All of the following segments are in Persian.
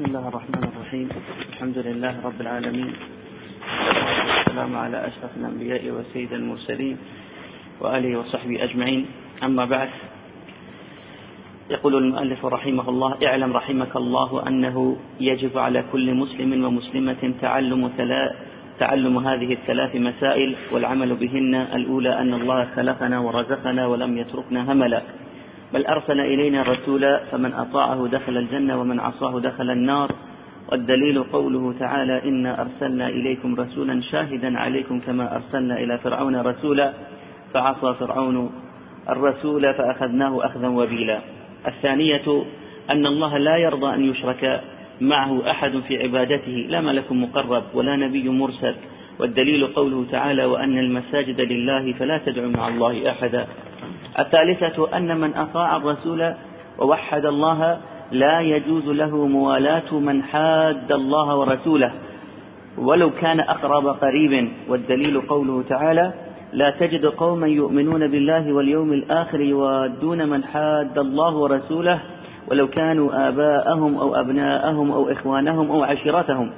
بسم الله الرحمن الرحيم. الحمد لله رب العالمين. والسلام على أشرف الأنبياء وسيد المرسلين وآله وصحبه أجمعين. أما بعد يقول المؤلف رحمه الله اعلم رحمك الله أنه يجب على كل مسلم ومسلمة تعلم تعلم هذه الثلاث مسائل والعمل بهن الأولى أن الله خلقنا ورزقنا ولم يتركنا هملا. بل أرسل إلينا رسولا فمن أطاعه دخل الجنة ومن عصاه دخل النار والدليل قوله تعالى إنا أرسلنا إليكم رسولا شاهدا عليكم كما أرسلنا إلى فرعون رسولا فعصى فرعون الرسول فأخذناه أخذا وبيلا. الثانية أن الله لا يرضى أن يشرك معه أحد في عبادته لا ملك مقرب ولا نبي مرسل. والدليل قوله تعالى وأن المساجد لله فلا تدعوا مع الله أحدا. الثالثة أن من أطاع الرسول ووحد الله لا يجوز له موالاة من حاد الله ورسوله. ولو كان أقرب قريب والدليل قوله تعالى لا تجد قوما يؤمنون بالله واليوم الآخر يوادون من حاد الله ورسوله ولو كانوا آباءهم أو أبناءهم أو إخوانهم أو عشيرتهم.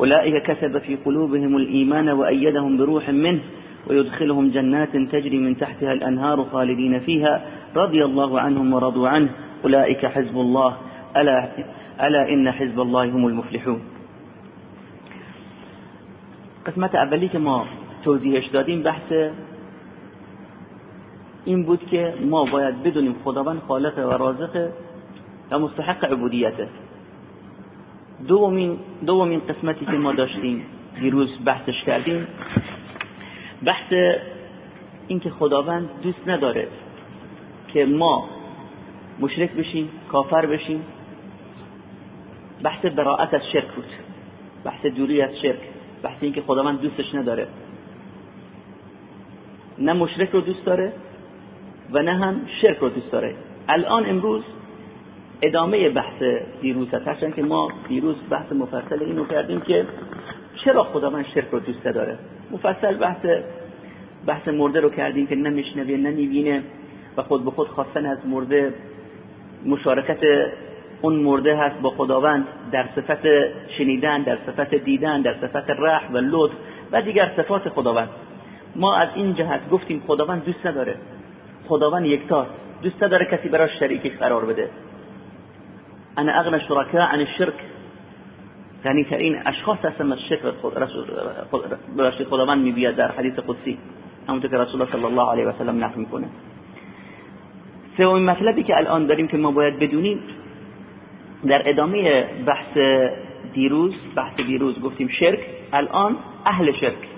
أولئك كسب في قلوبهم الإيمان وأيدهم بروح منه ويدخلهم جنات تجري من تحتها الأنهار خالدين فيها رضي الله عنهم ورضوا عنه. أولئك حزب الله. ألا, ألا إن حزب الله هم المفلحون. قسمت اولی که ما دادیم بحث این بود که ما باید بدونیم خداوند خالق و رازق و مستحق عبودیته دومین دومین قسمتی که ما داشتیم دیروز بحثش کردیم بحث اینکه خداوند دوست نداره که ما مشرک بشیم کافر بشیم. بحث براعت از شرک بود. بحث دوری از شرک. بحث اینکه خداوند دوستش نداره. نه مشرک رو دوست داره و نه هم شرک رو دوست داره. الان امروز ادامه بحث دیروز هست هرچند که ما دیروز بحث مفصل اینو کردیم که چرا خداوند شرک رو دوست داره مفصل بحث بحث مرده رو کردیم که نمیشنوه نمی‌بینه و خود به خود خواستن از مرده. مشارکت اون مرده هست با خداوند در صفت شنیدن در صفت دیدن در صفت رحم و لطف و دیگر صفات خداوند. ما از این جهت گفتیم خداوند دوست نداره. خداوند یکتاست دوست نداره کسی براش شریکی قرار بده. انا اغنى شرکا عن الشرك. یعنی ترین اشخاص هستن از شرک رسول خداوند میبید در حدیث قدسی همونطور که رسول الله صلی الله علیه و سلم نقل می‌کنه. سومین مطلبی که الان داریم که ما باید بدونیم در ادامه بحث دیروز بحث دیروز گفتیم شرک الان اهل شرک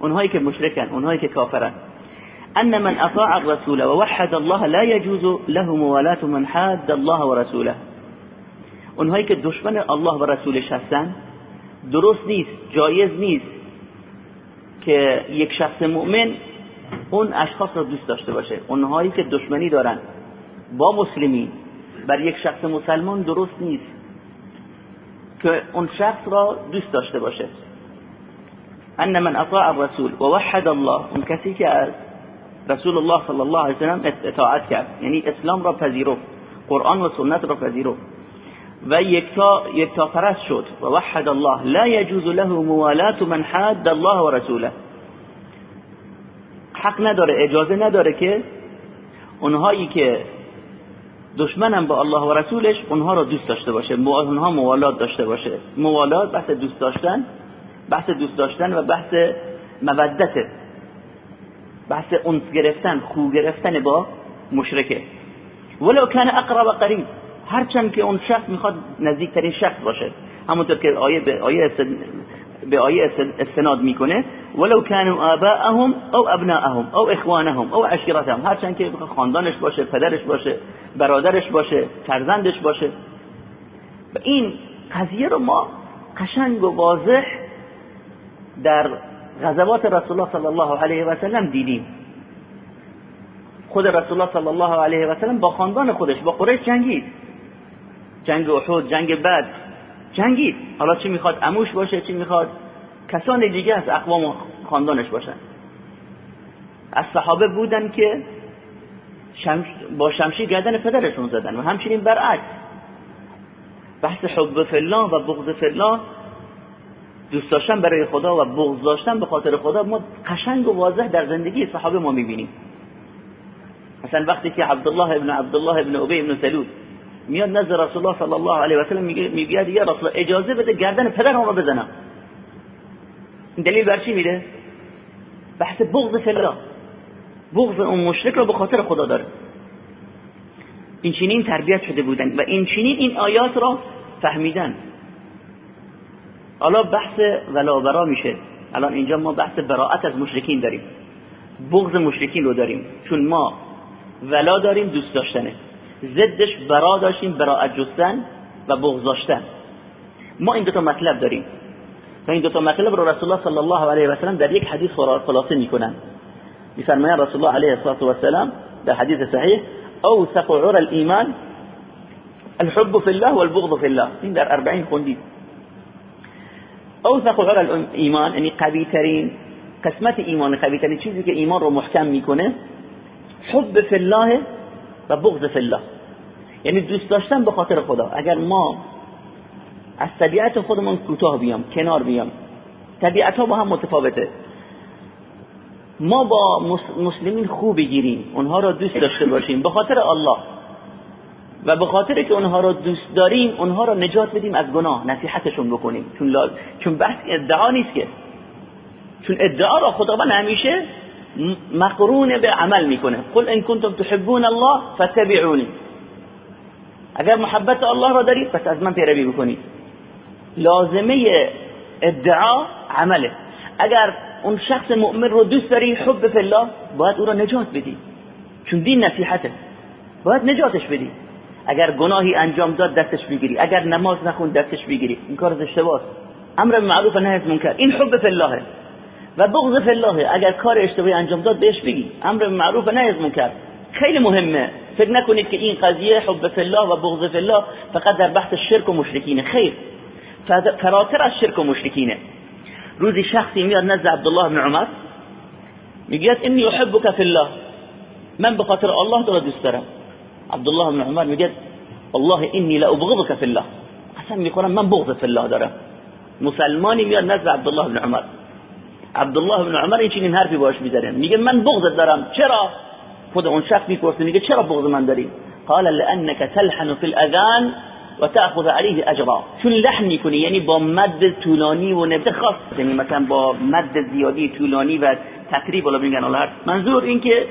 اونهایی که مشرکن اونهایی که کافرن. ان من اطاع الرسول ووحد الله لا يجوز له موالات من حاد الله ورسوله. اونهایی که دشمن الله و رسولش هستن درست نیست جایز نیست که یک شخص مؤمن اون اشخاص را دوست داشته باشه. اونهایی که دشمنی دارن با مسلمین بر یک شخص مسلمان درست نیست که اون شخص را دوست داشته باشه. ان من اطاع الرسول و وحد الله اون کسی که از رسول الله صلی الله علیه وسلم اطاعت کرد. یعنی اسلام را پذیرفت قرآن و سنت را پذیرفت. و یکتا یکتا پرست شد و وحد الله. لا يجوز له موالات من حاد الله و رسوله. حق نداره اجازه نداره که اونهایی که دشمنم با الله و رسولش اونها رو دوست داشته باشه. اونها موالات داشته باشه. موالات بحث دوست داشتن بحث دوست داشتن و بحث مودته بحث اونس گرفتن خو گرفتن با مشرکه. ولو کان اقرب قریب. هرچند که اون شخص می‌خواد نزدیکترین شخص باشه. همونطور که آیه به آیه به آیه استناد می‌کنه. ولو كانوا آباءهم او ابناءهم او اخوانهم او عشیرتهم. هرچند که خاندانش باشه پدرش باشه برادرش باشه فرزندش باشه. و این قضیه رو ما قشنگ و واضح در غزوات رسول الله صلی الله علیه و سلم دیدیم. خود رسول الله صلی الله علیه و سلم با خاندان خودش با قریش جنگید. جنگ احد جنگ بد جنگید. حالا چی می‌خواد؟ اموش باشه چی می‌خواد؟ کسان دیگه از اقوام خاندانش باشن. از صحابه بودن که با شمشیر گردن پدرشون زدن و همچنین برعکس. بحث حب فلان و بغض فلان دوست داشتن برای خدا و بغض داشتن به خاطر خدا ما قشنگ و واضح در زندگی صحابه ما می‌بینیم. مثلا وقتی که عبدالله ابن عبدالله ابن ابی ابن سلول میاد نزد رسول الله صلی الله علیه و سلم میگه یا رسول اجازه بده گردن پدرم رو بزنم. دلیل بر چی میده بحث بغض فلا. بغض اون مشرک رو به خاطر خدا داره. این چنین تربیت شده بودن و این چنین این آیات را فهمیدن. حالا بحث ولا میشه. الان اینجا ما بحث براعت از مشرکین داریم. بغض مشرکین رو داریم. چون ما ولا داریم دوست داشتنه. ضدش برا داشتیم براعت جستن و بغض داشتن ما این دو تا مطلب داریم. و این دو تا مطلب رو رسول الله صلی الله علیه و سلم در یک حدیث خلاصه می‌کنن. میفرمایند رسول الله علیه و سلم در حدیث صحیح اوثق عرى الايمان الحب في الله والبغض في الله. این در 40 خوندید اوثق عرى الايمان یعنی قوی ترین قسمت ایمان قوی ترین چیزی که ایمان رو محکم می‌کنه حب فی الله و بغض فی الله. یعنی دوست داشتن به خاطر خدا. اگر ما از طبیعت خودمون کوتاه بیام کنار بیام طبیعت ها با هم متفاوته. ما با مسلمین خوب بگیریم اونها را دوست داشته باشیم به خاطر الله. و به خاطر که اونها را دوست داریم اونها را نجات بدیم از گناه نصیحتشون بکنیم. چون چون بحث ادعا نیست که. چون ادعا را خداوند همیشه مقرون به عمل می‌کنه. قل ان کنتم تحبون الله فتبعونی اگر محبت الله را دارید پس از من پیروی بکنید. لازمه ادعا عمله. اگر اون شخص مؤمن رو دوست داری حب فی الله باید او را نجات بدی. چون دین نصیحته. باید نجاتش بدی. اگر گناهی انجام داد دستش بگیری. اگر نماز نخون دستش بگیری. این کار اشتباه امر معروف نهی از منکر. این حب فی الله. و بغض الله اگر کار اشتباهی انجام داد بهش بگی. امر معروف نهی از منکر. خیلی مهمه. فکر نکنید که این قضیه حب الله و بغض الله فقط در بحث شرک و مشرکینه. خیر. فراتر از شرک و مشرکینه. روزی شخصی میاد نزد عبدالله بن عمر. میگه انی احبک فی الله. من به الله تو دوست دارم. عبدالله بن عمر میگه والله انی لابغضک فی الله. قسم می‌خورم من بغض فی الله دارم. مسلمانی میاد نزد عبدالله بن عمر. عبدالله بن عمر این چنین حرفی باش می‌زنه. میگه من بغض دارم. چرا؟ خود اون شخص می‌پرسه. میگه چرا بغض من داری؟ قال لانك تلحن في الاذان و تأخذ علیه اجرا چون لحن می‌کنی یعنی با مد طولانی و نبته خاص. یعنی مثلا با مد زیادی طولانی و تقریب ولا میگن الله منظور این که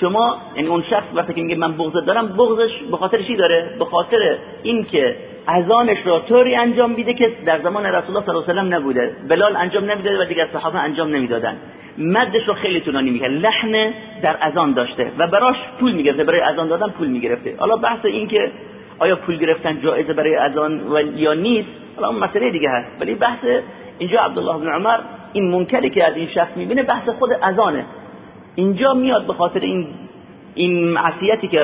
شما یعنی اون شخص وقتی که میگه من بغض دارم بغضش به خاطر چی داره؟ به خاطر اینکه اذانش را طوری انجام میده که در زمان رسول الله صلی الله علیه و نبوده. بلال انجام نمی‌داده و دیگر صحابه انجام نمی‌دادن. مدش رو خیلی طولانی می‌کرد. لحن در اذان داشته و براش پول می‌گرفته. برای اذان دادن پول می‌گرفته. حالا بحث این که آیا پول گرفتن جایزه برای اذان و یا نیست؟ حالا اون مسئله دیگه هست. ولی بحث اینجا عبدالله بن عمر این منکری که از این شخص می‌بینه بحث خود اذانه. اینجا میاد به خاطر این این معصیتی که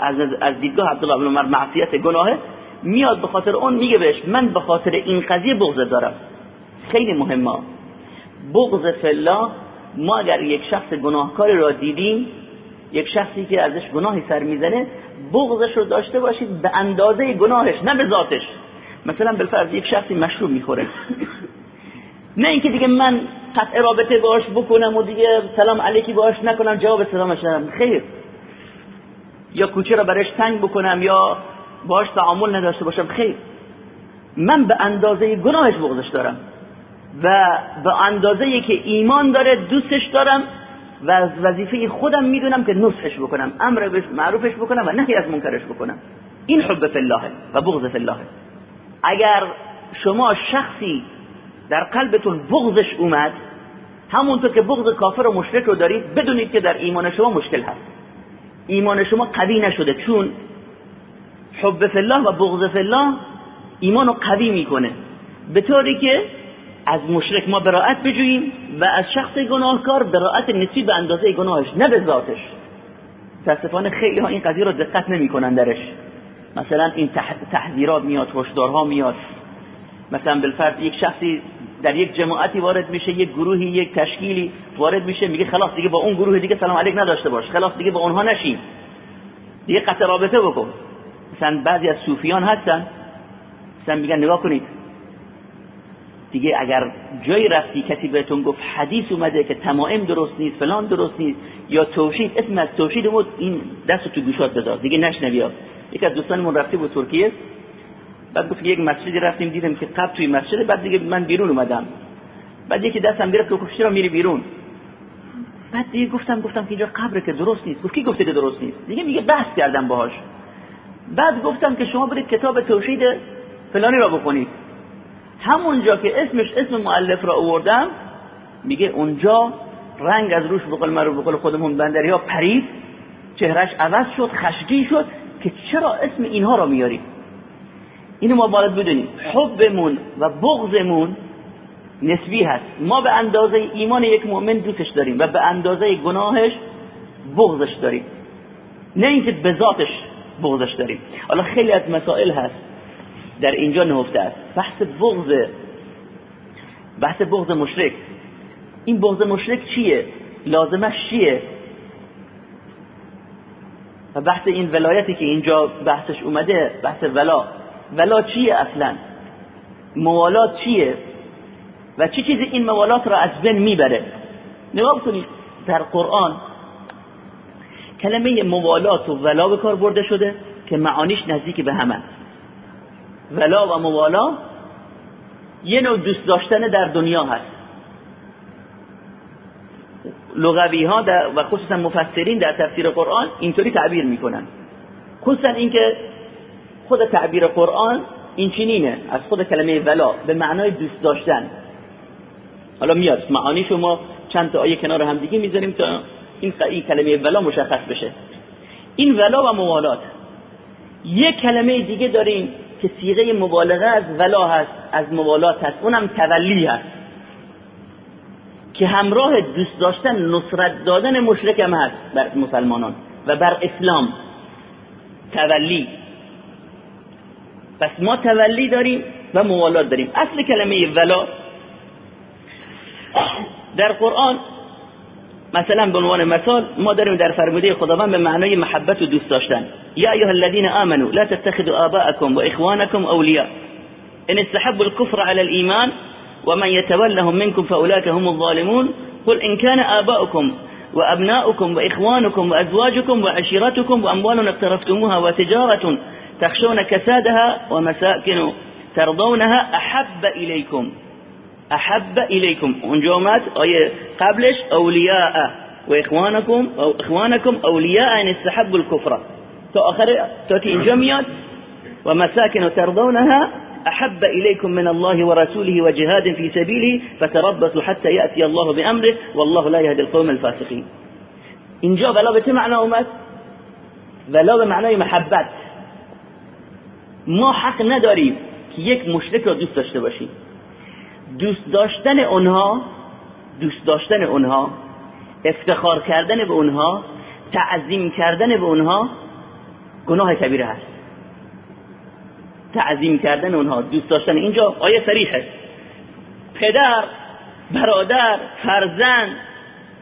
از از دیدگاه عبدالله بن عمر معصیت گناهه میاد به خاطر اون میگه بهش من به خاطر این قضیه بغض دارم. خیلی مهمه. بغض فلا ما اگر یک شخص گناهکاری را دیدیم یک شخصی که ازش گناهی سر می‌زنه بغضش رو داشته باشید به اندازه گناهش نه به ذاتش. مثلا بالفرض یک شخصی مشروب می‌خوره. نه اینکه دیگه من قطع رابطه باش بکنم و دیگه سلام علیکی باش نکنم جواب سلامش ندم خیر. یا کوچه رو برش تنگ بکنم یا باش تعامل نداشته باشم. خیر. من به اندازه گناهش بغضش دارم و به اندازه که ایمان داره دوستش دارم و از وظیفه خودم می‌دونم که نصحش بکنم امر معروفش بکنم و نهی از منکرش بکنم. این حب فی الله و بغض فی الله. اگر شما شخصی در قلبتون بغضش اومد. همونطور که بغض کافر و مشرک رو دارید بدونید که در ایمان شما مشکل هست. ایمان شما قوی نشده. چون حب الله و بغض الله ایمان رو قوی می‌کنه. به طوری که از مشرک ما براعت بجوییم و از شخص گناهکار براعت نسبی به اندازه گناهش نه به ذاتش. متاسفانه خیلی ها این قضیه رو دقت نمی‌کنن درش. مثلا این تحذیرات میاد هشدارها میاد. مثلا بالفرض یک شخصی در یک جماعتی وارد میشه یک گروهی یک تشکیلی وارد میشه میگه خلاص دیگه با اون گروه دیگه سلام علیک نداشته باش خلاص دیگه با اونها نشین. دیگه قطع رابطه بکن. مثلا بعضی از صوفیان هستن مثلا میگن نگاه کنید. دیگه اگر جایی رفتی کسی بهتون گفت حدیث اومده که تمائم درست نیست فلان درست نیست یا توحید اسم از توحید بود این دست تو گوشات بذار. دیگه نشنوی یک از دوستانمون رفته بود ترکیه بعد گفت یک مسجدی رفتیم دیدم که قبل توی مسجد بعد دیگه من بیرون اومدم. بعد یکی دستم گرفت که چرا میری بیرون؟ بعد دیگه گفتم گفتم که اینجا قبره که درست نیست. گفت کی گفته که درست نیست؟ دیگه میگه بحث کردم باهاش. بعد گفتم که شما برید کتاب توحید فلانی را بخونید. همونجا که اسمش اسم مؤلف را آوردم میگه اونجا رنگ از روش بقول مرو بقول خودمون بندری ها پرید. چهرش عوض شد خشکی شد که چرا اسم اینها را میاریم اینو ما باید بدونیم. حبمون و بغضمون نسبی هست. ما به اندازه ایمان یک مؤمن دوستش داریم و به اندازه گناهش بغضش داریم. نه اینکه به ذاتش بغضش داریم. حالا خیلی از مسائل هست. در اینجا نهفته است. بحث بغض بحث بغض مشرک. این بغض مشرک چیه؟ لازمش چیه؟ و بحث این ولایتی که اینجا بحثش اومده بحث ولا. ولا چیه اصلا؟ موالات چیه؟ و چه چیزی این موالات را از بین می‌بره؟ نگاه کنید در قرآن کلمه موالات و ولا به کار برده شده که معانیش نزدیک به همه. ولا و موالا یه نوع دوست داشتن در دنیا هست. لغوی ها و خصوصا مفسرین در تفسیر قرآن اینطوری تعبیر می‌کنن. خصوصا اینکه خود تعبیر قرآن این چنینه. از خود کلمه ولا به معنای دوست داشتن. حالا میاد. معانی شما چند تا آیه کنار هم دیگه می‌ذاریم تا این این کلمه ولا مشخص بشه. این ولا و موالات. یک کلمه دیگه داریم که سیغه مبالغه از ولا هست از موالات هست. اونم تولی هست. که همراه دوست داشتن نصرت دادن مشرک هم هست بر مسلمانان و بر اسلام. تولی. پس ما تولی داریم و موالات داریم. اصل کلمه ولا در قرآن مثلا به عنوان مثال ما داریم در فرموده خداوند به معنای محبت و دوست داشتن. یا ایها الذين آمنوا لا تتخذوا آباءكم وإخوانكم أولياء إن استحبوا الكفر على الإيمان ومن يتولهم منكم فأولئك هم الظالمون. قل إن كان آباؤكم وأبناؤكم وإخوانكم وأزواجكم وعشيرتكم وأموال اقترفتموها وتجارة تخشون كسادها ومساكن ترضونها أحب إليكم. أحب إليكم. ونجومات قبلش أولياء وإخوانكم أو إخوانكم أولياء أن استحبوا الكفرة تأخر تأتي انجوميات ومساكن ترضونها أحب إليكم من الله ورسوله وجهاد في سبيله فتربصوا حتى يأتي الله بأمره والله لا يهدي القوم الفاسقين. اینجا بلا بتمعنى چه معنا اومد؟ بلا به محبات ما حق نداریم که یک مشرک را دوست داشته باشیم. دوست داشتن اونها دوست داشتن اونها افتخار کردن به اونها تعظیم کردن به اونها گناه کبیره هست. تعظیم کردن اونها دوست داشتن اینجا آیه صریحه پدر برادر فرزند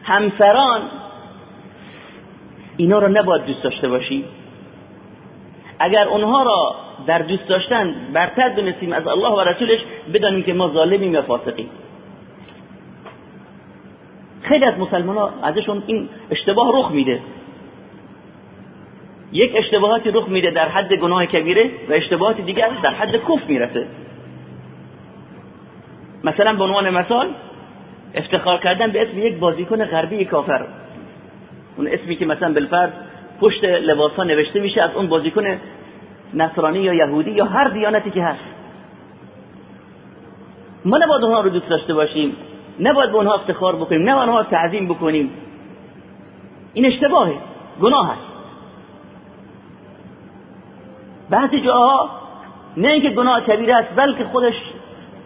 همسران اینا رو نباید دوست داشته باشی. اگر اونها را در دوست داشتن برتر دونستیم از الله و رسولش بدانیم که ما ظالمیم یا فاسقیم. خیلی از مسلمان ها ازشون این اشتباه رخ میده. یک اشتباهاتی رخ میده در حد گناه کبیره و اشتباهات دیگر در حد کف می‌رسه. مثلا به عنوان مثال افتخار کردن به اسم یک بازیکن غربی کافر. اون اسمی که مثلا بالفرض پشت لباس ها نوشته میشه از اون بازیکن نصرانی یا یهودی یا هر دیانتی که هست. ما نباید اونها رو دوست داشته باشیم. نباید به اونها افتخار بکنیم. نباید اونها تعظیم بکنیم. این اشتباهه. گناه هست بعضی جاها نه اینکه گناه کبیره است بلکه خودش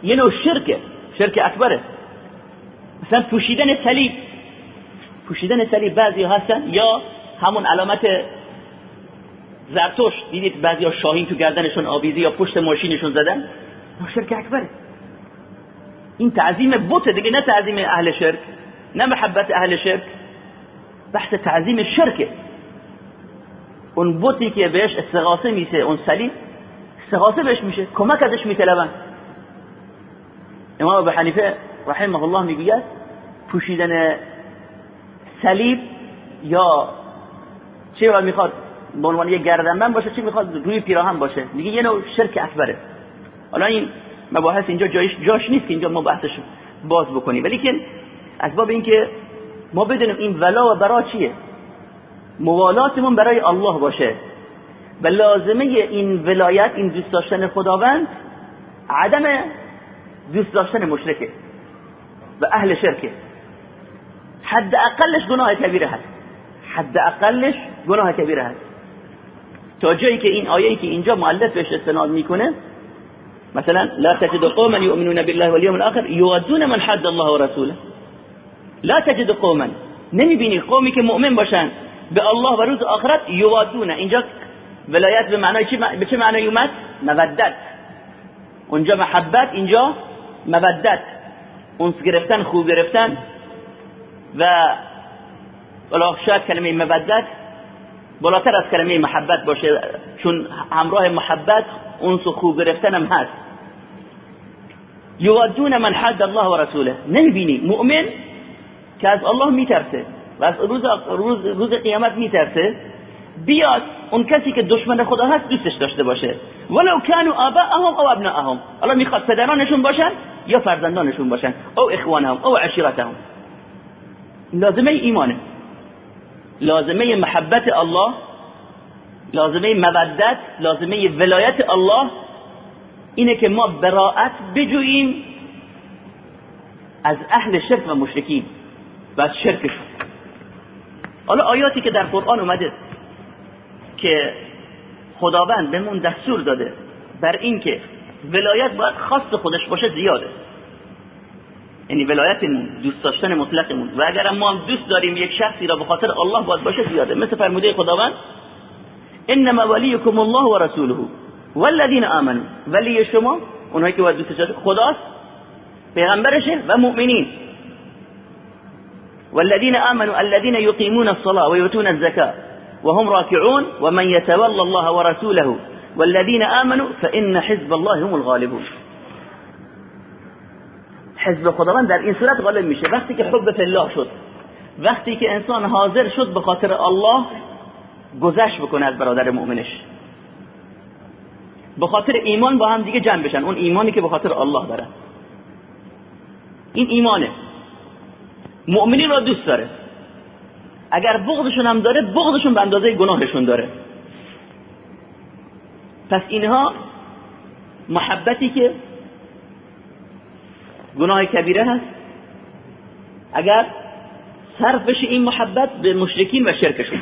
یه نوع شرکه. شرک اکبره. مثلا پوشیدن صلیب. پوشیدن صلیب بعضی هستن یا همون علامت زرتوش دیدید بعضی ها شاهین تو گردنشون آویزی یا پشت ماشینشون زدن؟ شرک اکبره. این تعظیم بوت دیگه نه تعظیم اهل شرک نه محبت اهل شرک بحث تعظیم شرکه. اون بوتی که بهش استغاثه میشه اون صلیب استغاثه بهش میشه کمک ازش میطلبن. امام ابو حنیفه رحمه الله می‌گوید پوشیدن صلیب یا چه می‌خواد؟ به عنوان یک گردنبند باشه چی می‌خواد؟ روی پیراهن باشه. میگه یه نوع شرک اکبره. حالا این مباحث اینجا جایش جاش نیست که اینجا ما بحثش باز بکنیم. ولی که از باب اینکه ما بدونیم این ولا و برا چیه؟ موالاتمون برای الله باشه. و لازمه این ولایت این دوست داشتن خداوند عدم دوست داشتن مشرکه و اهل شرکه. حد اقلش گناه کبیره هست. حد اقلش گناه کبیره هست. تا جایی که این آیه‌ای که اینجا مؤلف بهش استناد می‌کنه مثلا لا تجد قوما يؤمنون بالله واليوم الاخر يودون من حد الله ورسوله. لا تجد قوما. نمی‌بینی قومی که مؤمن باشن به الله و روز آخرت یوادون اینجا ولایت به معنای چی به چه معنی اومد؟ مودت. اونجا محبت اینجا مودت. اونس گرفتن خوب گرفتن و شاید کلمه مودت بالاتر از کلمه محبت باشه چون همراه محبت اونس خوب گرفتن هم هست. یوادون من حد الله و رسوله. نمی‌بینی. مؤمن که از الله میترسه و از روز, روز, روز قیامت میترسه بیاد اون کسی که دشمن خدا هست دوستش داشته باشه. ولو كانوا آباءهم او ابناءهم. الله می‌خواد پدرانشون باشن یا فرزندانشون باشن؟ او اخوانهم او عشیرتهم. لازمه ایمانه. لازمه محبت الله لازمه مودت لازمه ولایت الله اینه که ما براعت بجوییم از اهل شرک و مشرکین و از شرکشون. حالا آیاتی که در قرآن اومده که خداوند بهمون دستور داده بر اینکه ولایت باید خاص خودش باشه زیاده. یعنی ولایتمون دوست داشتن مطلقمون. و اگر ما هم دوست داریم یک شخصی را به خاطر الله باید باشه زیاده. مثل فرموده خداوند انما ولیکم الله و رسوله والذین آمنوا. ولی شما اونایی که باید دوست خداست پیغمبرشه و مؤمنین. والذين آمنوا الذين يقيمون الصلاة ويؤتون الزكاة وهم راكعون ومن يتولى الله ورسوله والذين آمنوا فإن حزب الله هم الغالبون. حزب خداوند در این صورت غالب میشه. وقتی که حب الله شد وقتی که انسان حاضر شد به خاطر الله گذشت بکنه از برادر مؤمنش. به خاطر ایمان با هم دیگه جمع بشن. اون ایمانی که به خاطر الله داره. این ایمانه. مؤمنین را دوست داره. اگر بغضشون هم داره بغضشون به اندازه گناهشون داره. پس اینها محبتی که گناه کبیره هست. اگر صرف بشه این محبت به مشرکین و شرکشون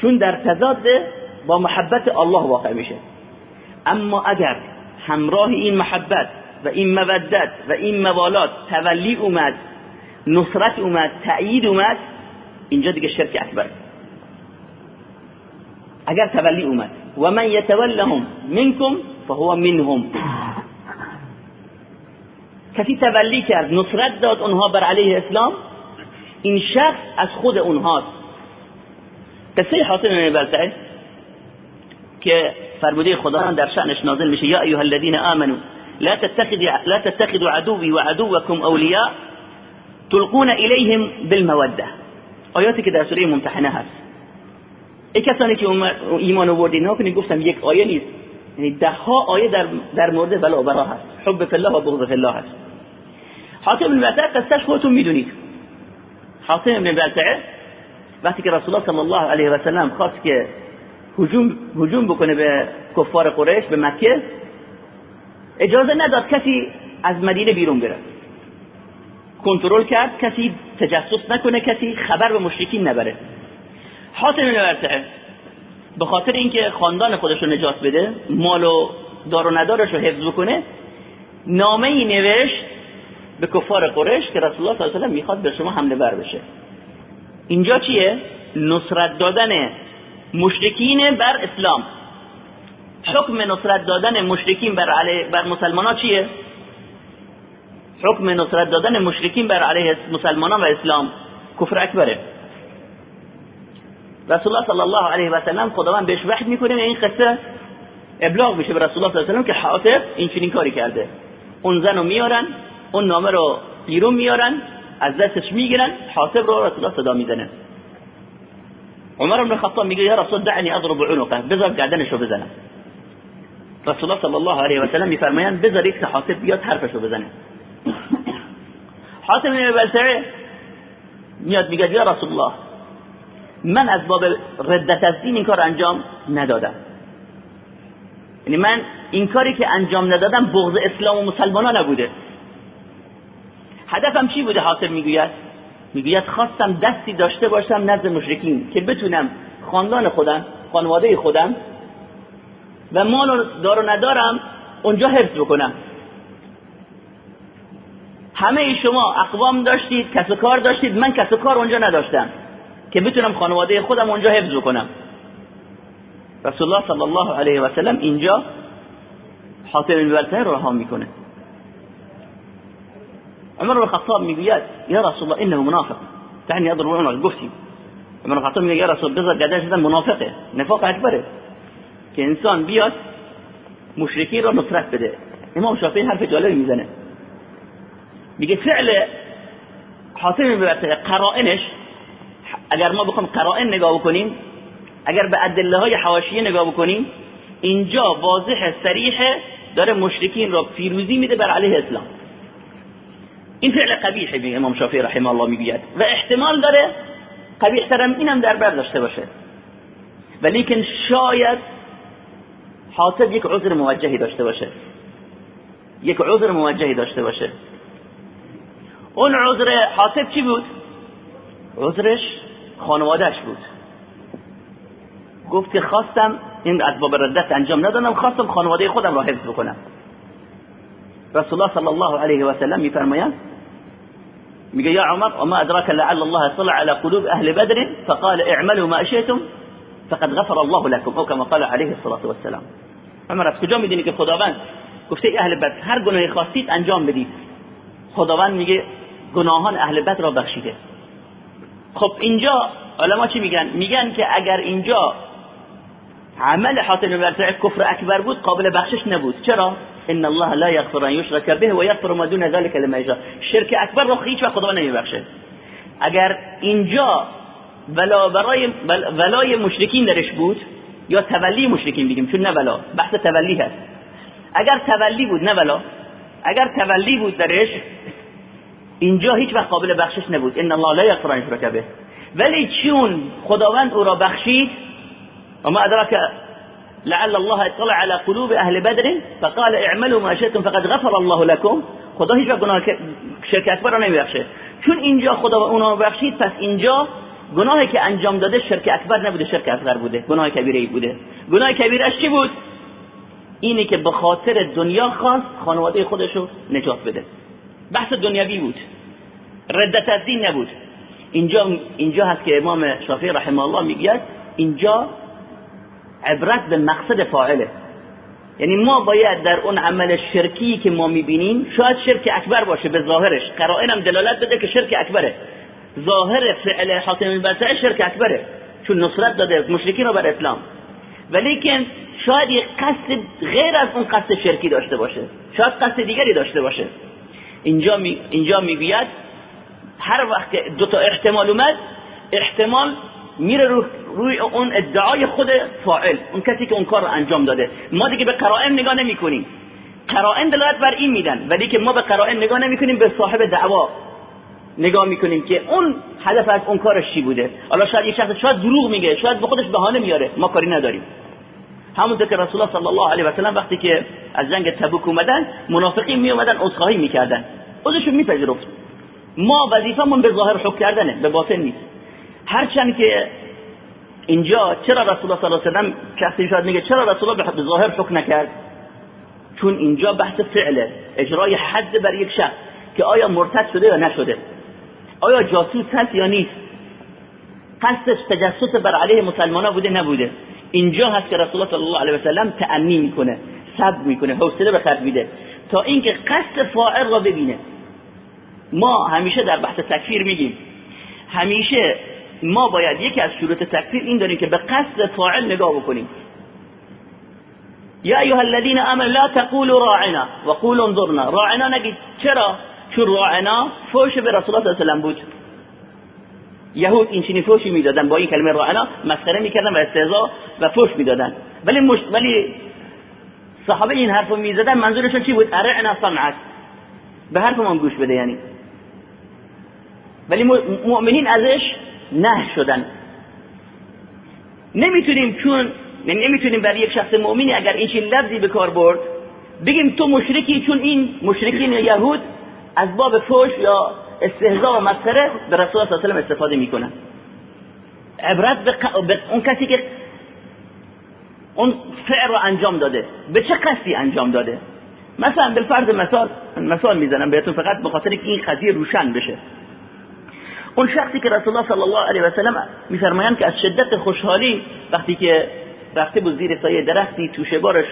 چون در تضاد با محبت الله واقع میشه. اما اگر همراه این محبت و این مودت و این موالات تولی اومد نصرت اومد تأیید اومد اینجا دیگه شرک اکبر. اگر تولی اومد. و من یتولهم منکم فهو منهم. کسی تولی کرد نصرت داد اونها بر علیه اسلام این شخص از خود اونهاست. قصه حاطم بن که فرموده خداوند در شأنش نازل میشه. یا ایها الذين آمنوا لا تتخذوا لا تتخذوا عدوي وعدوكم اولياء تلقون اليهم بالموده آیاتی که در سوره ممتحنه هست. ای کسانی که ایمان آوردین ها کنید گفتم یک آیه نیست. یعنی ده ها آیه در در مورد بلا و برا هست. حب فی الله و بغض فی الله هست. حاتم بن بلتعه قصهش خودتون می‌دونید. حاتم بن بلتعه وقتی که رسول الله صلی الله علیه و سلم خواست که هجوم هجوم بکنه به کفار قریش به مکه اجازه نداد کسی از مدینه بیرون بره. کنترل کرد کسی تجسس نکنه کسی خبر به مشرکین نبره. حاتم بن به خاطر اینکه خاندان خودش رو نجات بده مال و دار و ندارش رو حفظ بکنه نامه ای نوشت به کفار قریش که رسول الله صلی الله علیه و می‌خواد به شما حمله بر بشه. اینجا چیه؟ نصرت دادن مشرکین بر اسلام. حکم نصرت دادن مشرکین بر علیه بر مسلمان چیه؟ حکم نصرت دادن مشرکین بر علیه مسلمانان و اسلام. کفر اکبره. رسول الله صلی الله علیه و سلم خداوند بهش وحی می‌کنه این قصه ابلاغ میشه به رسول الله صلی الله علیه و که حاطب این چنین کاری کرده. اون زن رو میارن اون نامه رو بیرون میارن از دستش می‌گیرن حاطب رو رسول الله صدا می‌زنه. عمر بن خطاب میگه یا رسول دعني اضرب عنقه بذار گردنشو بزنم. رسول الله صلی الله علیه و سلم میفرمایند بذارید که حاطب بیاد حرفشو بزنه. حاطب بن بلتعه میاد میگه یا رسول الله من از باب ردت از دین این کار انجام ندادم. یعنی من این کاری که انجام ندادم بغض اسلام و مسلمان ها نبوده. هدفم چی بوده حاصل می‌گوید؟ می‌گوید خواستم دستی داشته باشم نزد مشرکین که بتونم خاندان خودم خانواده خودم و مال دار و ندارم اونجا حفظ بکنم. همه شما اقوام داشتید کس و کار داشتید من کس و کار اونجا نداشتم که بتونم خانواده خودم اونجا حفظ بکنم. رسول الله صلی الله علیه و سلم اینجا حاتم بن رو رها می‌کنه. عمر بن خطاب می‌گوید یا رسول الله انه منافق. تعني اضرب عنق گفتیم عمر بن خطاب میگه یا رسول بذار گداش منافقه نفاق اکبره که انسان بیاد مشرکی را نصرت بده. امام شافعی حرف جالبی می‌زنه میگه فعل حاتم بن قرائنش اگر ما بخوام قرائن نگاه بکنیم اگر به ادله های حواشیه نگاه بکنیم اینجا واضح صریح داره مشرکین را پیروزی میده بر علیه اسلام. این فعل قبیحه به امام شافعی رحمه الله می‌گوید. و احتمال داره قبیح ترم اینم در بر داشته باشه. ولیکن شاید حاطب یک عذر موجهی داشته باشه. یک عذر موجهی داشته باشه. اون عذر حاطب چی بود؟ عذرش خانوادهش بود. گفت که خواستم این از باب ردت انجام ندادم خواستم خانواده خودم را حفظ بکنم. رسول الله صلی الله علیه و سلم میفرمایند میگه یا عمر وما ادراك لعل الله اطلع على قلوب اهل بدر فقال اعملوا ما شئتم فقد غفر الله لكم او كما قال عليه الصلاه والسلام. عمر از کجا می‌دونی که خداوند گفته اهل بدر هر گناهی خواستید انجام بدید؟ خداوند میگه گناهان اهل بدر را بخشیده. خب اینجا علما چی میگن؟ میگن که اگر اینجا عمل حاطب بن کفر اکبر بود قابل بخشش نبود. چرا؟ ان الله لا یغفر ان یشرک به و ما دون ذلك لمن یشاء شرک اکبر رو هیچ وقت خدا نمیبخشه. اگر اینجا ولا برای ولای مشرکین درش بود یا تولی مشرکین بگیم چون نه ولا بحث تولی هست. اگر تولی بود نه ولا. اگر تولی بود درش اینجا هیچ وقت قابل بخشش نبود. ان الله لا یغفر ان یشرک به. ولی چون خداوند او را بخشید و ما ادراک لعل الله اطلع على قلوب اهل بدر فقال اعملوا ما شئتم فقد غفر الله لكم. خدا هیچ گناه شرک اکبر را نمیبخشه. چون اینجا خدا اونا بخشید پس اینجا گناهی که انجام داده شرک اکبر نبوده شرک اصغر بوده گناه کبیره بوده. گناه کبیرش چی بود؟ اینی که به خاطر دنیا خواست خانواده خودشو نجات بده. بحث دنیوی بود. ردت از دین نبود. اینجا اینجا هست که امام شافعی رحمه الله میگه اینجا عبرت به مقصد فاعله. یعنی ما باید در اون عمل شرکی که ما می‌بینیم شاید شرک اکبر باشه به ظاهرش. قرائنم دلالت بده که شرک اکبره. ظاهر فعل حاتم بن شرک اکبره. چون نصرت داده مشرکین رو بر اسلام. ولیکن شاید یک قصد غیر از اون قصد شرکی داشته باشه. شاید قصد دیگری داشته باشه. اینجا می اینجا می‌گوید هر وقت دو تا احتمال اومد احتمال میره رو روی اون ادعای خود فاعل اون کسی که اون کار رو انجام داده. ما دیگه به قرائن نگاه نمی کنیم قرائن دلالت بر این میدن ولی که ما به قرائن نگاه نمی کنیم به صاحب دعوا نگاه می‌کنیم که اون هدف از اون کارش چی بوده. حالا شاید یک شخص شاید دروغ میگه شاید به خودش بهانه میاره ما کاری نداریم. همونطور که رسول الله صلی الله علیه و سلم وقتی که از جنگ تبوک اومدن منافقین می اومدن عذرخواهی می‌کردن. خودشون میپذیرفت. ما وظیفمون به ظاهر حکم کردنه به باطن نیست. هرچند که اینجا چرا رسول الله صلی الله علیه و سلم کسی شاید میگه چرا رسول الله به ظاهر حکم نکرد؟ چون اینجا بحث فعله اجرای حد بر یک شخص که آیا مرتد شده یا نشده؟ آیا جاسوس هست یا نیست؟ قصدش تجسس بر علیه مسلمان بوده نبوده. اینجا هست که رسول الله صلی الله علیه و سلم تأنی می‌کنه صبر می‌کنه حوصله به خرج میده تا اینکه قصد فاعل را ببینه. ما همیشه در بحث تکفیر میگیم. همیشه ما باید یکی از شروط تکفیر این داریم که به قصد فاعل نگاه بکنیم. یا ایها الذین آمنوا لا تقولوا راعنا وقولوا انظرنا. راعنا نگید. چرا؟ چون راعنا فوش به رسول الله صلی بود. یهود این چنین فوشی می‌دادن. با این کلمه راعنا مسخره می‌کردن و استهزا و فوش می‌دادن. ولی مش... ولی صحابه این حرفو می‌زدن. منظورشون چی بود؟ ارعنا صنعت به حرف ما گوش بده یعنی. ولی مؤمنین ازش نه شدن. نمی‌تونیم چون نمی‌تونیم برای یک شخص مؤمنی اگر این لفظی به کار برد بگیم تو مشرکی چون این مشرکین یهود از باب فوش یا استهزا و مسخره به رسول الله صلی الله استفاده می‌کنن. عبرت به اون کسی که اون فعل رو انجام داده. به چه قصدی انجام داده؟ مثلا بالفرض مثال مثال می‌زنم بهتون فقط به خاطر این قضیه روشن بشه. اون شخصی که رسول الله صلی الله علیه و سلم میفرمایند که از شدت خوشحالی وقتی که رفته بود زیر سایه درختی توشه بارش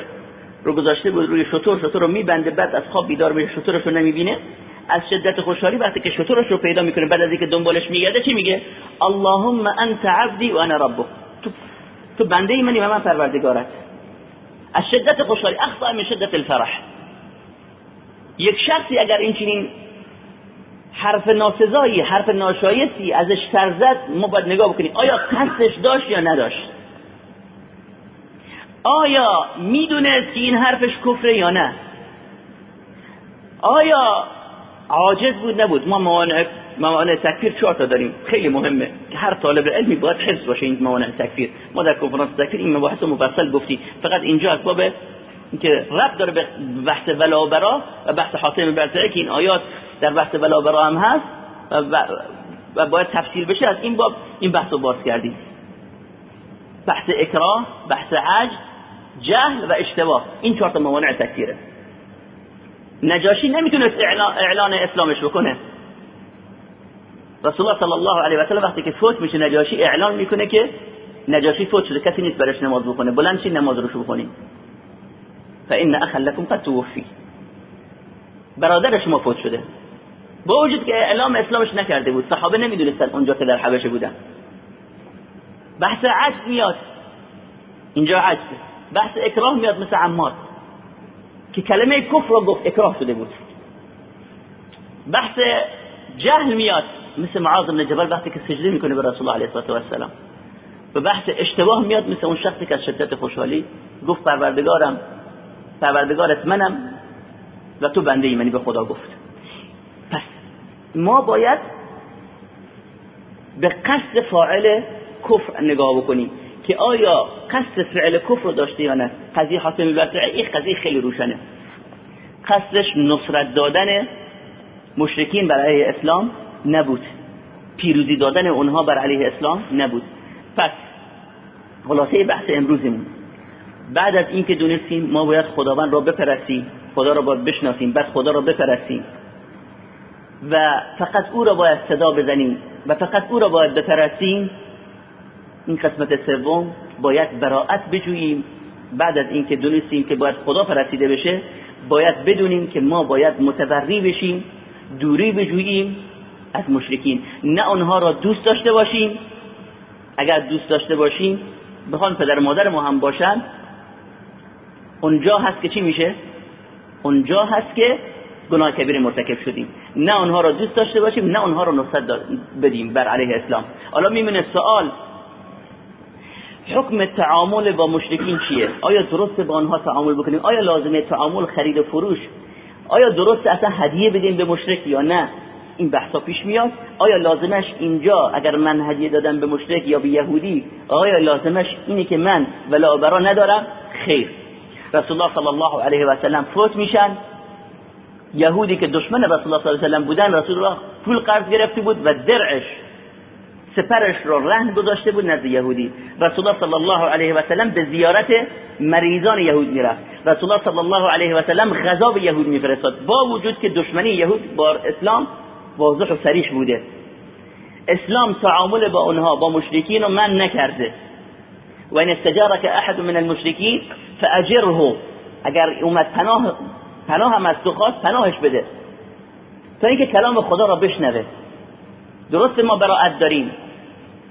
رو گذاشته بود روی شطور شطور رو میبنده بعد از خواب بیدار میشه شطورش رو نمی‌بینه. از شدت خوشحالی وقتی که شطورش رو پیدا می‌کنه بعد از اینکه دنبالش میگرده چی میگه؟ اللهم انت عبدی و انا ربک. تو تو بنده منی و من پروردگارت. از شدت خوشحالی اخطا من شدت الفرح. یک شخصی اگر این چنین حرف ناسزایی حرف ناشایستی ازش سرزد ما باید نگاه بکنیم. آیا قصدش داشت یا نداشت؟ آیا می‌دونست که این حرفش کفره یا نه؟ آیا عاجز بود؟ نبود. ما موانع موانع تکفیر چهار تا داریم. خیلی مهمه. که هر طالب علمی باید حفظ باشه این موانع تکفیر. ما در کنفرانس تکفیر این مباحث مفصل گفتیم. فقط اینجا از باب که ربط داره به بحث ولا برا و بحث حاتم برتره که این آیات در بحث ولا برا هست و باید تفسیر بشه از این باب این بحث رو باز کردیم. بحث اکراه بحث عجز جهل و اشتباه. این چهار تا موانع تکفیره نجاشی نمی‌تونست اعلان, اعلان اسلامش بکنه. رسول الله صلی الله علیه و سلم وقتی که فوت میشه نجاشی اعلان می‌کنه که نجاشی فوت شده. کسی نیست برش نماز بکنه بلند چی نماز رو شروع کنیم فان اخا لكم قد توفی برادر شما فوت شده. با وجود که اعلام اسلامش نکرده بود صحابه نمی‌دونستن اونجا که در حبشه بودن. بحث عجز میاد. اینجا عجز بحث اکراه میاد مثل عمار. که کلمه کفر رو گفت اکراه شده بود. بحث جهل میاد مثل معاذ بن جبل وقتی که سجده می‌کنه به رسول الله علیه و السلام. و بحث اشتباه میاد مثل اون شخصی که از شدت خوشحالی گفت پروردگارم پروردگارت منم و تو بنده ای منی به خدا گفت. ما باید به قصد فاعل کفر نگاه بکنیم که آیا قصد فعل کفر داشته یا نه؟ قضیه حاتم البرتعی این قضیه خیلی روشنه. قصدش نصرت دادن مشرکین بر علیه اسلام نبود. پیروزی دادن اونها بر علیه اسلام نبود. پس خلاصه بحث امروزمون. بعد از اینکه دونستیم ما باید خداوند را بپرستیم خدا را باید بشناسیم بعد خدا را بپرستیم. و فقط او را باید صدا بزنیم و فقط او را باید بپرستیم. این قسمت سوم باید براعت بجوییم. بعد از اینکه دونستیم که باید خدا پرستیده بشه باید بدونیم که ما باید متبری بشیم دوری بجوییم از مشرکین. نه آنها را دوست داشته باشیم. اگر دوست داشته باشیم بخوان پدر مادر ما هم باشن اونجا هست که چی میشه؟ اونجا هست که گناه کبیر مرتکب شدیم. نه آنها را دوست داشته باشیم نه آنها را نصرت بدیم بر علیه اسلام. حالا میمونه سوال حکم تعامل با مشرکین چیه؟ آیا درست با آنها تعامل بکنیم؟ آیا لازمه تعامل خرید و فروش؟ آیا درست اصلا هدیه بدیم به مشرک یا نه؟ این بحثا پیش میاد. آیا لازمش اینجا اگر من هدیه دادم به مشرک یا به یهودی آیا لازمش اینه که من ولا برا ندارم؟ خیر. رسول الله صلی الله علیه و سلم فوت میشن. یهودی که دشمن رسول الله صلی الله علیه و سلم بودن رسول الله پول قرض گرفته بود و درعش سپرش رو رهن گذاشته بود نزد یهودی. رسول الله صلی الله علیه و سلم به زیارت مریضان یهود می‌رفت. رسول الله صلی الله علیه و سلم غذا به یهود میفرستاد. با وجود که دشمنی یهود با اسلام واضح و صریح بوده. اسلام تعامل با اونها با مشرکین رو من نکرده. و این استجارك احد من المشرکین فاجره اگر اومد پناه پناه هم از تو خواست پناهش بده. تا اینکه کلام خدا را بشنوه. درست ما براعت داریم.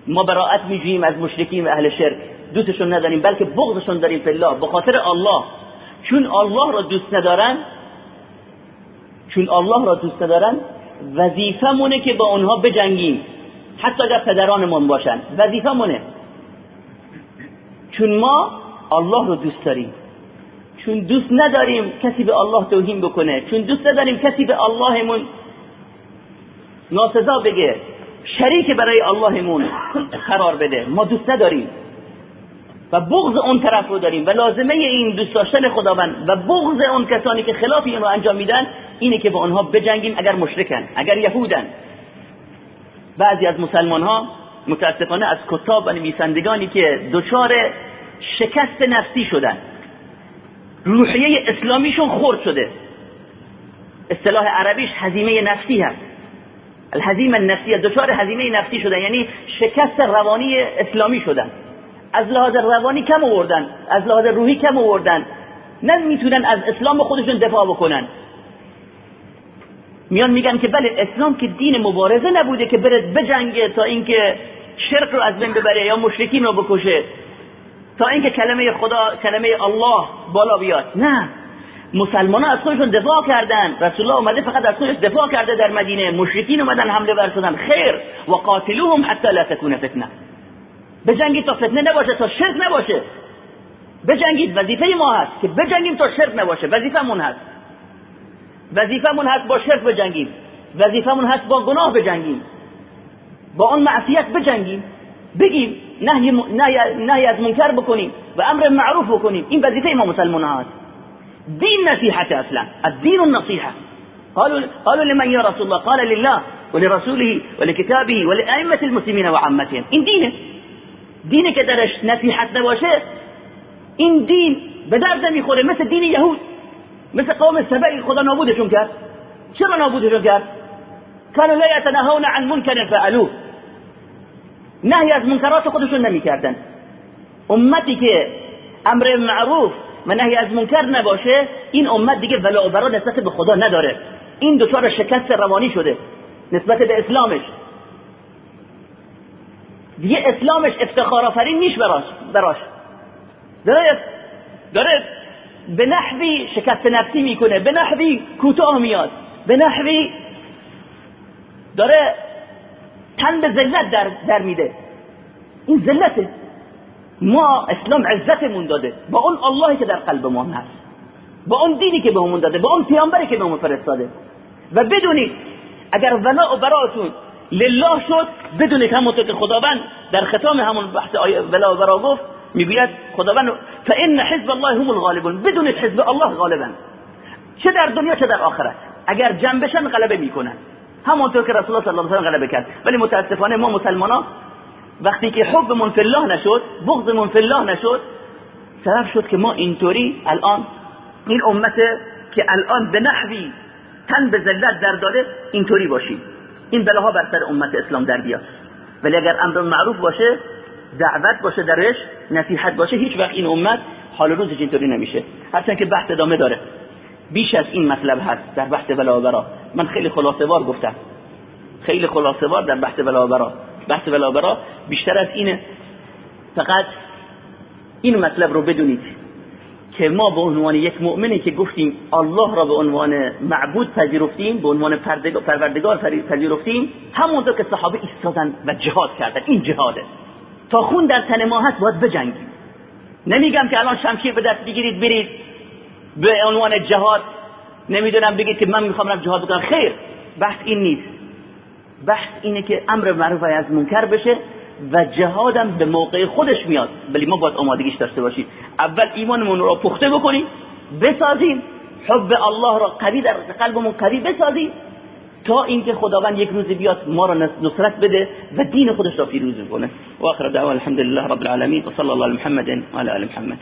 ما براعت میجوییم از مشرکین و اهل شرک. دوستشون نداریم بلکه بغضشون داریم فی به خاطر الله. چون الله را دوست ندارن چون الله را دوست ندارن وظیفمونه که با اونها بجنگیم. حتی اگر پدرانمون باشن وظیفمونه چون ما الله رو دوست داریم. چون دوست نداریم کسی به الله توهین بکنه چون دوست نداریم کسی به اللهمون ناسزا بگه شریک برای اللهمون قرار بده. ما دوست نداریم و بغض اون طرف رو داریم و لازمه این دوست داشتن خداوند و بغض اون کسانی که خلاف این رو انجام میدن اینه که با آنها بجنگیم اگر مشرکن اگر یهودن. بعضی از مسلمان ها متاسفانه از کتاب و نویسندگانی که دچار شکست نفسی شدن. روحیه اسلامیشون خورد شده. اصطلاح عربیش هزیمه نفسی هست الهزیمه نفسی دچار هزیمه نفسی شدن. یعنی شکست روانی اسلامی شدن. از لحاظ روانی کم آوردن. از لحاظ روحی کم آوردن. نه می‌تونن از اسلام خودشون دفاع بکنن. میان میگن که بله اسلام که دین مبارزه نبوده که بره بجنگه تا اینکه شرک رو از بین ببره یا مشرکین رو بکشه. تا اینکه کلمه خدا کلمه الله بالا بیاد. نه. مسلمان ها از خودشون دفاع کردن. رسول الله اومده فقط از خودش دفاع کرده در مدینه. مشرکین اومدن حمله ورسدن خیر. و قاتلوهم حتی لا تکون فتنه. بجنگید تا فتنه نباشه تا شرک نباشه. بجنگید. وظیفه ما هست که بجنگیم تا شرک نباشه. وظیفمون هست. وظیفمون هست با شرک بجنگیم. وظیفمون هست با گناه بجنگیم. با اون معصیت بجنگیم. بگیم نهی, نهی از منکر بکنیم و أمر معروف بکنیم. این وظیفه ما مسلمان هست دین نصیحت أصلا. الدین النصیحه قالوا قالوا لمن یا رسول الله؟ قال لله ولرسوله ولكتابه ولأئمة المسلمين وعامتهم این دینه. دینه که درش نصیحت نباشه این دین به درد مثل دین یهود. مثل قوم سبعی خدا نابودشون کرد. چرا نابودشون کرد؟ كانوا لا يتناهون عن منكر فعلوه. نهی از منکرات خودشون نمی‌کردن. امتی که امر معروف و نهی از منکر نباشه این امت دیگه ولا برا نسبت به خدا نداره. این دچار شکست روانی شده نسبت به اسلامش. دیگه اسلامش افتخار آفرین نیست براش براش. داره داره به نحوی شکست نفسی می‌کنه به نحوی کوتاه میاد به نحوی داره تن به ذلت در, در میده. این ذلته ما اسلام عزتمون داده. با اون اللهی که در قلب ما هست. با اون دینی که بهمون داده. با اون پیامبری که بهمون فرستاده. و بدونید اگر ولا و براتون لله شد بدونید همونطور که خداوند در ختام همون بحث ولا و برا گفت می‌گوید خداوند فان حزب الله هم الغالبون. بدونید حزب الله غالبا. چه در دنیا چه در آخرت. اگر جمع بشن غلبه می‌کنن. همونطور که رسول الله صلی الله علیه و غلبه کرد. ولی متاسفانه ما مسلمان وقتی که حبمون فی الله نشد بغضمون فی الله نشد سبب شد که ما اینطوری الان این امت که الان به نحوی تن به ذلت در داده اینطوری باشیم. این بلاها بر سر امت اسلام در بیاد. ولی اگر امر معروف باشه دعوت باشه درش نصیحت باشه هیچ وقت این امت حال روزش اینطوری نمیشه. هرچند که بحث ادامه داره. بیش از این مطلب هست در بحث بلا برا من خیلی خلاصه وار گفتم. خیلی خلاصه وار در بحث بلا برا بحث بلا برا بیشتر از اینه فقط این مطلب رو بدونید که ما به عنوان یک مؤمنی که گفتیم الله را به عنوان معبود پذیرفتیم به عنوان پروردگار پذیرفتیم همونطور که صحابه ایستادن و جهاد کردن. این جهاده. تا خون در تن ما هست باید بجنگیم. نمیگم که الان شمشیر به دست بگیرید برید. به عنوان جهاد نمی‌دونم بگید که من می‌خوام جهاد بکنم. خیر بحث این نیست. بحث اینه که امر معروف از منکر بشه و جهادم به موقع خودش میاد. ولی ما باید آمادگیش داشته باشیم. اول ایمانمون رو پخته بکنیم بسازیم حب الله را قوی در قلبمون قوی بسازیم تا اینکه خداوند یک روز بیاد ما را نصرت بده و دین خودش را پیروز کنه و آخر دعوا الحمد لله رب العالمین. و صلی الله محمد و علی محمد.